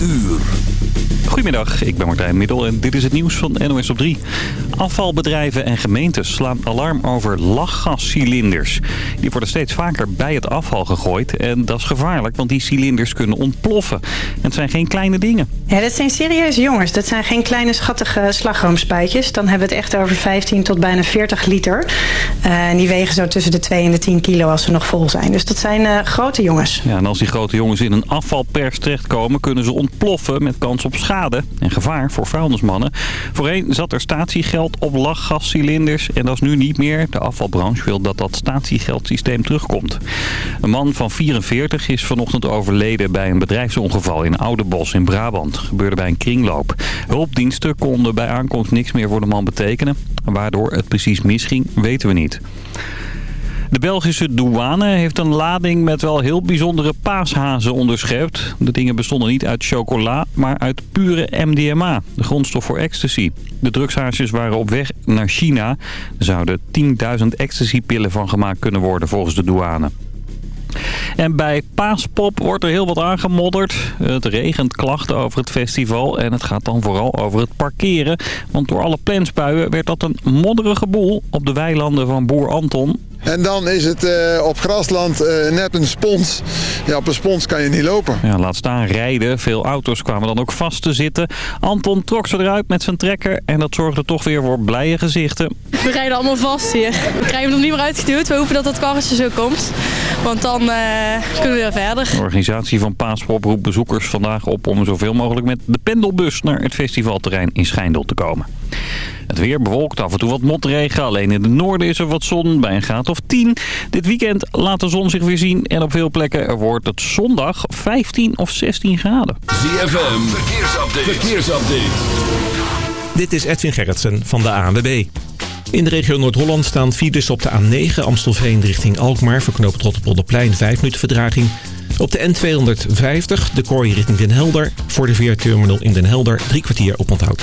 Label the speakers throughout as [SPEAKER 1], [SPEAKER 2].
[SPEAKER 1] uur.
[SPEAKER 2] Goedemiddag, ik ben Martijn Middel en dit is het nieuws van NOS op 3. Afvalbedrijven en gemeentes slaan alarm over lachgascilinders. Die worden steeds vaker bij het afval gegooid en dat is gevaarlijk, want die cilinders kunnen ontploffen. En het zijn geen kleine dingen.
[SPEAKER 3] Ja, dat zijn serieuze jongens. Dat zijn geen kleine schattige slagroomspuitjes. Dan hebben we het echt over 15 tot bijna 40 liter. Uh, en die wegen zo tussen de 2 en de 10 kilo als ze nog vol zijn. Dus dat zijn uh, grote jongens.
[SPEAKER 2] Ja, en als die grote jongens in een afvalpers terechtkomen, kunnen ze ontploffen met kans op schade en gevaar voor vuilnismannen. Voorheen zat er statiegeld op lachgascilinders en dat is nu niet meer. De afvalbranche wil dat dat statiegeldsysteem terugkomt. Een man van 44 is vanochtend overleden bij een bedrijfsongeval in Oudebos in Brabant. gebeurde bij een kringloop. Hulpdiensten konden bij aankomst niks meer voor de man betekenen. Waardoor het precies misging, weten we niet. De Belgische douane heeft een lading met wel heel bijzondere paashazen onderschept. De dingen bestonden niet uit chocola, maar uit pure MDMA, de grondstof voor ecstasy. De drugshaasjes waren op weg naar China. Er zouden 10.000 ecstasypillen van gemaakt kunnen worden volgens de douane. En bij Paaspop wordt er heel wat aangemodderd. Het regent klachten over het festival en het gaat dan vooral over het parkeren. Want door alle plensbuien werd dat een modderige boel op de weilanden van boer Anton.
[SPEAKER 4] En dan is het uh, op grasland uh, net een spons. Ja, op een spons kan je niet lopen.
[SPEAKER 2] Ja, laat staan rijden. Veel auto's kwamen dan ook vast te zitten. Anton trok ze eruit met zijn trekker en dat zorgde toch weer voor blije gezichten.
[SPEAKER 5] We rijden allemaal vast hier. We krijgen hem nog niet meer uitgeduwd. We hopen dat dat karretje zo komt. Want dan uh, kunnen we weer verder.
[SPEAKER 2] De organisatie van Paaspop roept bezoekers vandaag op om zoveel mogelijk met de pendelbus naar het festivalterrein in Schijndel te komen. Het weer bewolkt, af en toe wat motregen. Alleen in het noorden is er wat zon bij een graad of 10. Dit weekend laat de zon zich weer zien. En op veel plekken wordt het zondag 15 of 16 graden.
[SPEAKER 1] ZFM, verkeersupdate. verkeersupdate.
[SPEAKER 6] Dit is Edwin Gerritsen van de ANWB. In de regio Noord-Holland staan files op de A9 Amstelveen richting Alkmaar. Verknoopt Rotterpolderplein 5 minuten verdraging. Op de N250 de kooi richting Den Helder. Voor de veerterminal in Den Helder drie kwartier op onthoud.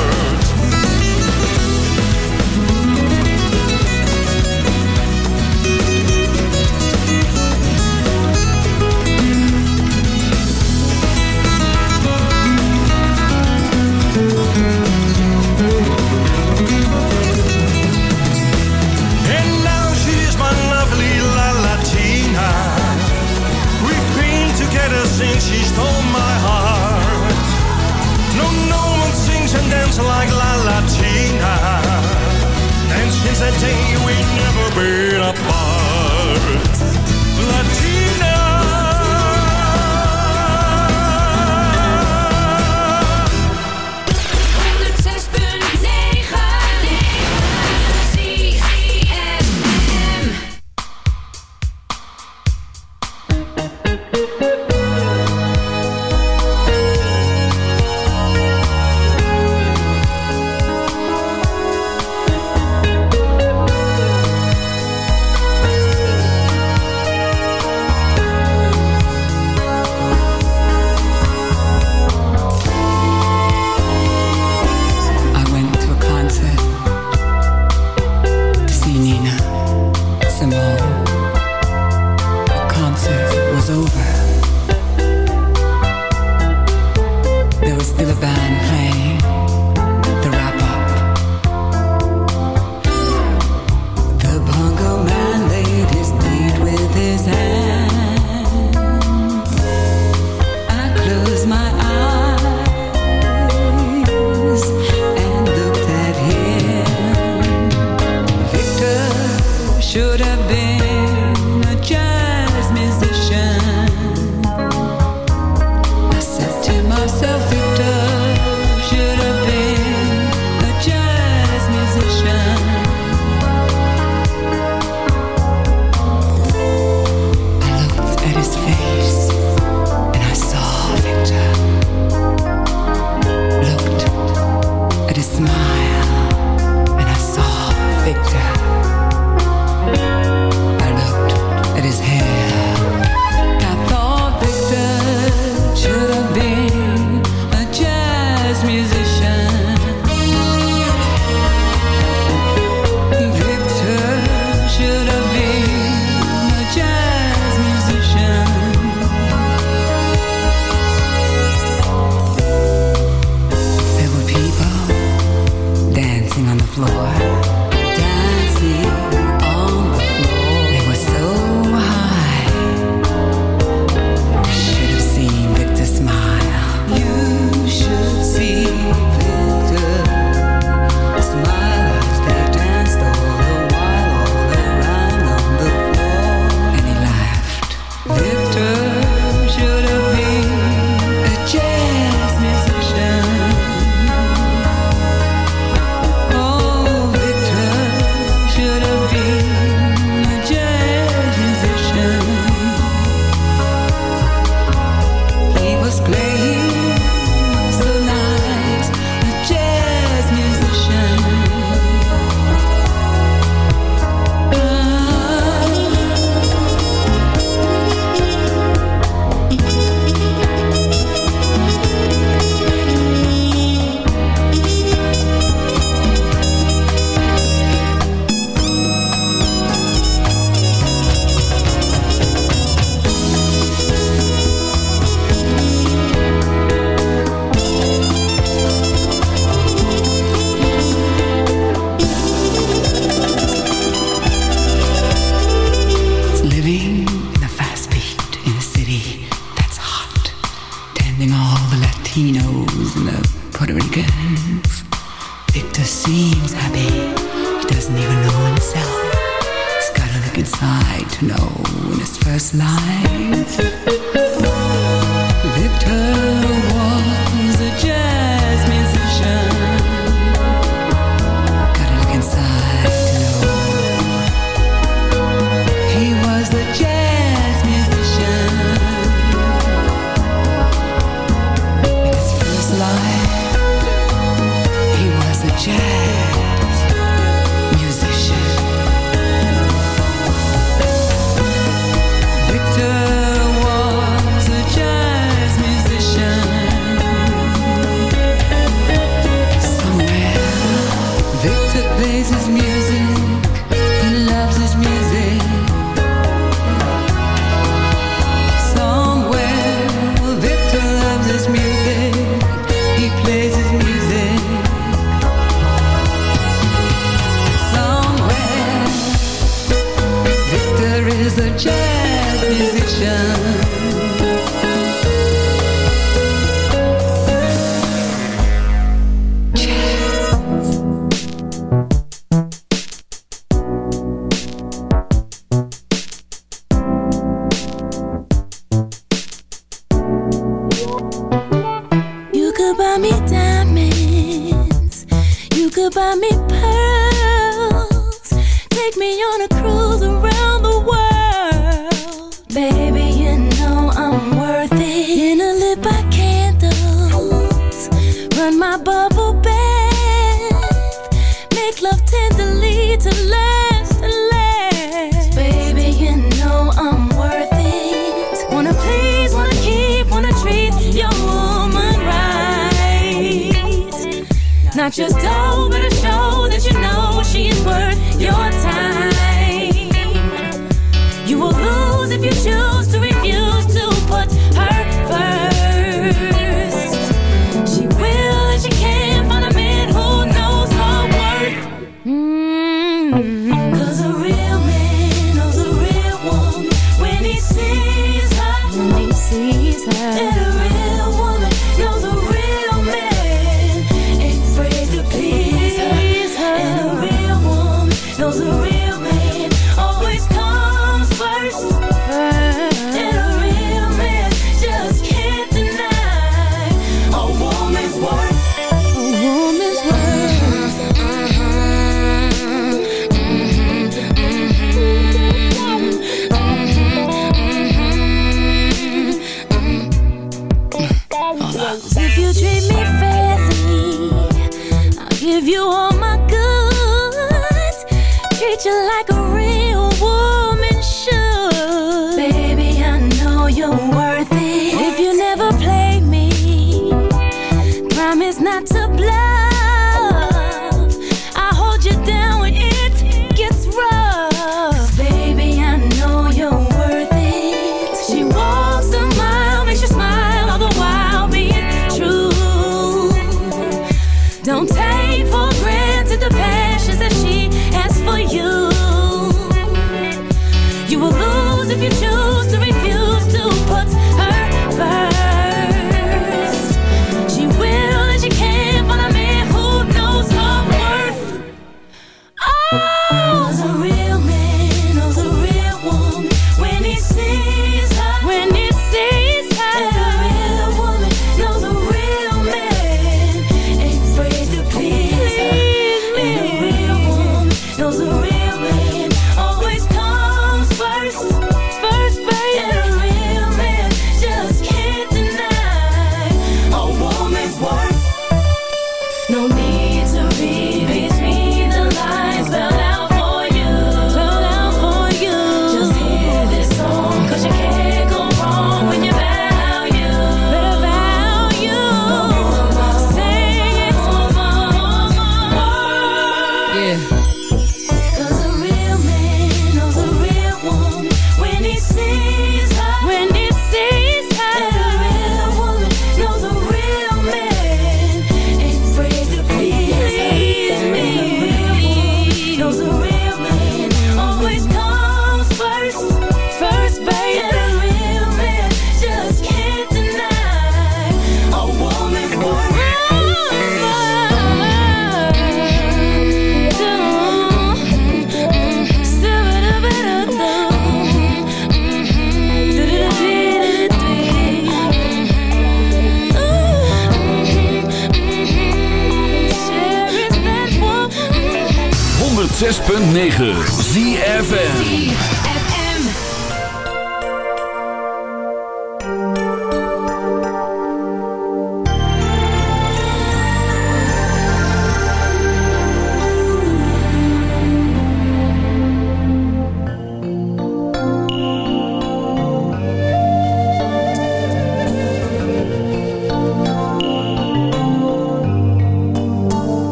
[SPEAKER 7] a day we never been apart.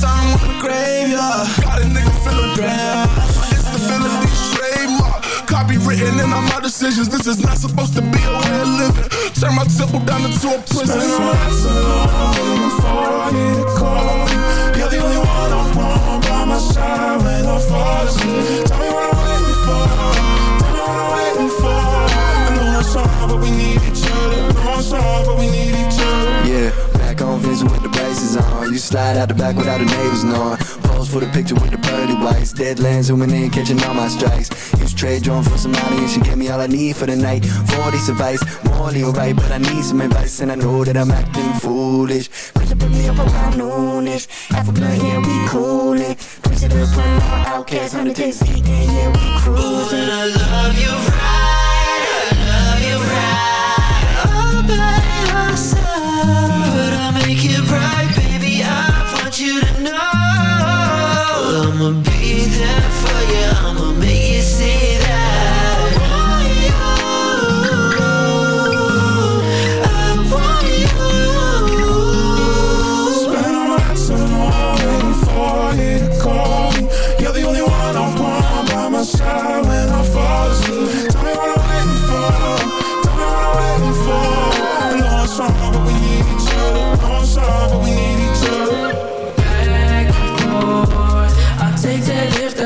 [SPEAKER 8] Time.
[SPEAKER 9] Got a nigga feeling trademark. Copywritten in all my decisions. This is not supposed to be a way of living. Turn my temple down into a prison.
[SPEAKER 10] Spend my life so long I get a call. You're the only one I want by my side when I fall asleep. Tell me what I'm waiting for. Tell me what I'm waiting for. I know it's hard, but we need each other. I know it's hard, but we need each other.
[SPEAKER 11] Vince with the braces on. You slide out the back without the neighbors knowing. Pose for the picture with the pearly whites. Deadlands zooming in, catching all my strikes. Use trade drawn for some money and she gave me all I need for the night. 40 advice, morally alright, but I need some advice and I know that I'm acting foolish. Push it me up around noonish. Alpha blood, yeah, we coolin'. Push it up on all outcasts, 100 days, yeah, we cruising.
[SPEAKER 10] Ooh, and I love you right.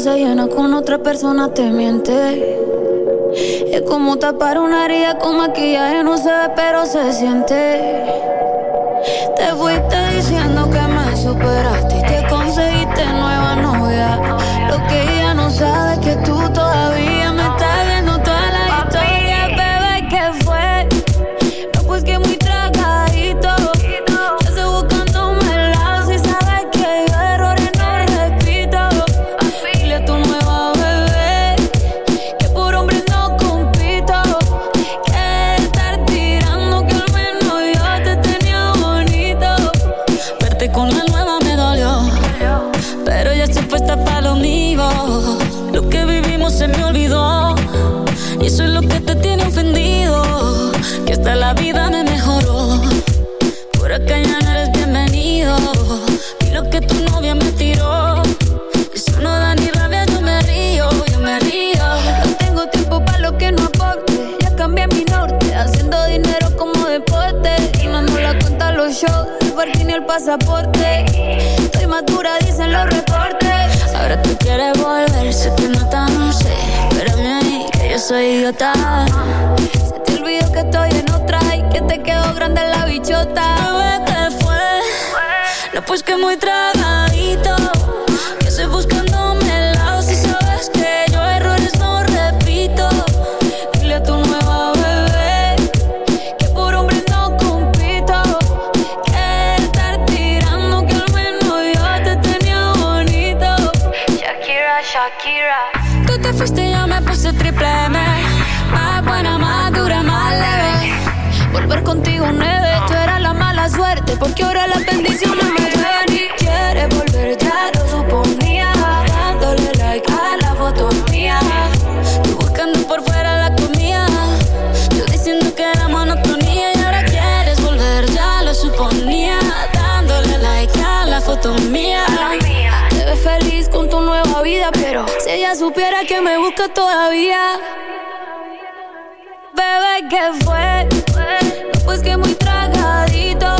[SPEAKER 12] se llena con otra persona te miente. Es como tapar una herida con maquillaje, no se ve, pero se siente. Te fuiste diciendo que me superaste y te conseguiste nueva novia. Lo que ella no sabe es que tú todavía. pasaporte. Estoy madura, dicen los reportes. Ahora tú quieres volver, se te nota, no sé. Espérame ahí, que yo soy idiota. Se te olvidó que estoy en otra y que te quedó grande la bichota. Bebé, que fue? No, pues que muy tragadito Y ni quieres volver ya, lo suponía. Dándole like a la foto mía. Buscando por fuera la comida. Yo diciendo que la monotonía y ahora quieres volver ya. Lo suponía, dándole like a la foto mía. Te ves feliz con tu nueva vida. Pero si ella supiera que me busca todavía. Bebé, que fue? No, pues que muy tragadito.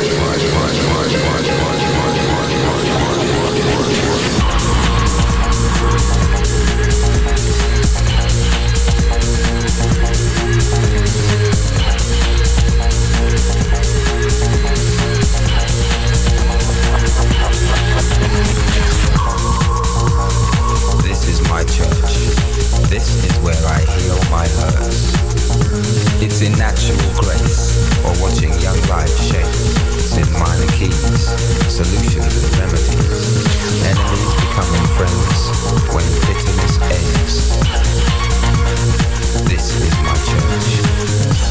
[SPEAKER 13] intellectual grace, or watching young life shape, in minor keys, solutions and remedies. Enemies becoming friends when bitterness ends. This is my church.